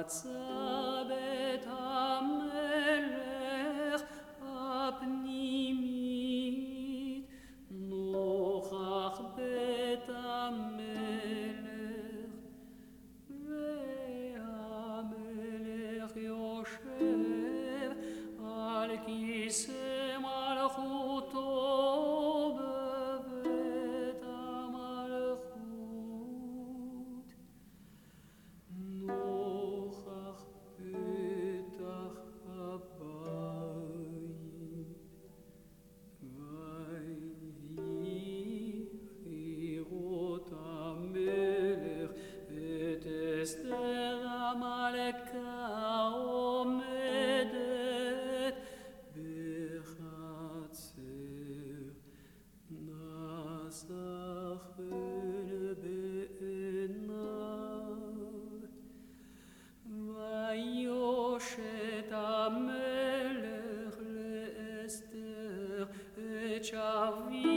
What's up? Cochet amelech le et Chavit